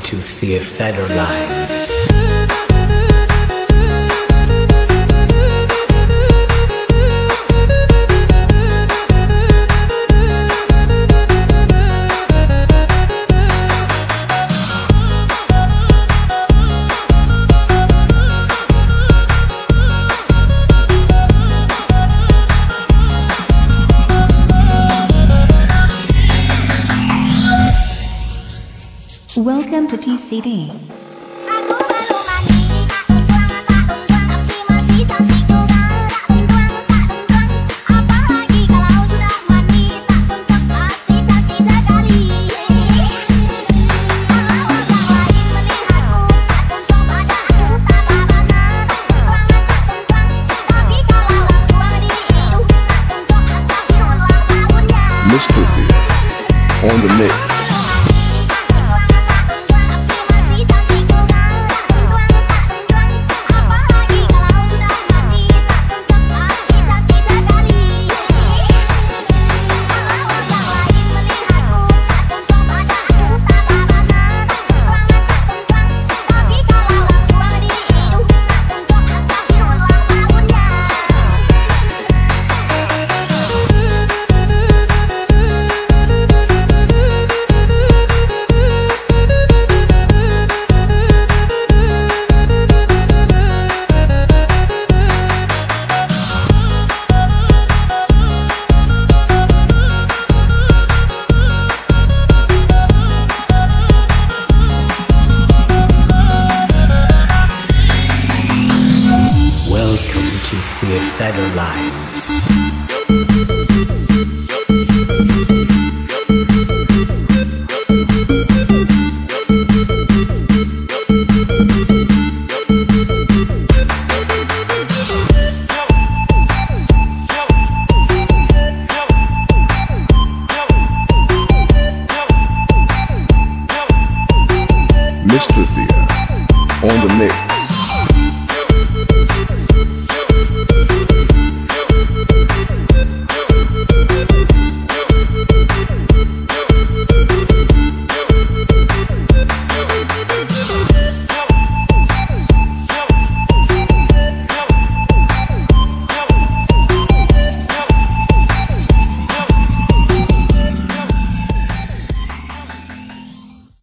into Theophatorline. Welcome to TCD. Mr. V on the mix. to Theatre Live. Mr. Thea on the mix.